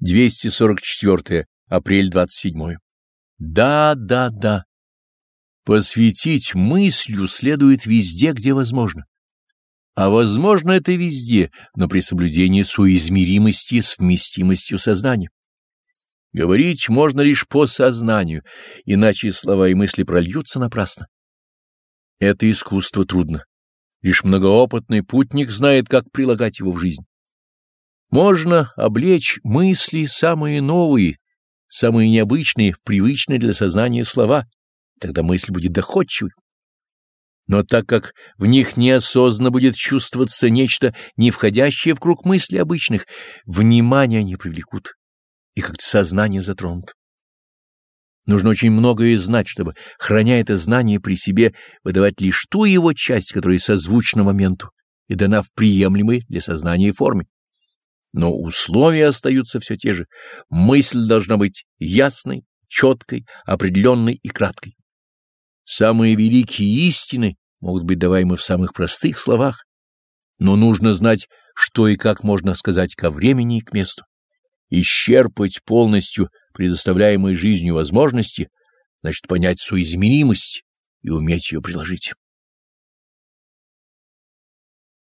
244 апрель 27 Да, да, да. Посвятить мыслью следует везде, где возможно. А возможно это везде, но при соблюдении соизмеримости с вместимостью сознания. Говорить можно лишь по сознанию, иначе слова и мысли прольются напрасно. Это искусство трудно. Лишь многоопытный путник знает, как прилагать его в жизнь. Можно облечь мысли самые новые, самые необычные в привычные для сознания слова, тогда мысль будет доходчивой. Но так как в них неосознанно будет чувствоваться нечто, не входящее в круг мыслей обычных, внимание они привлекут, и как-то сознание затронут. Нужно очень многое знать, чтобы, храня это знание при себе, выдавать лишь ту его часть, которая созвучна моменту и дана в приемлемой для сознания форме. Но условия остаются все те же. Мысль должна быть ясной, четкой, определенной и краткой. Самые великие истины могут быть даваемы в самых простых словах, но нужно знать, что и как можно сказать ко времени и к месту. Исчерпать полностью предоставляемые жизнью возможности, значит понять соизмеримость и уметь ее приложить.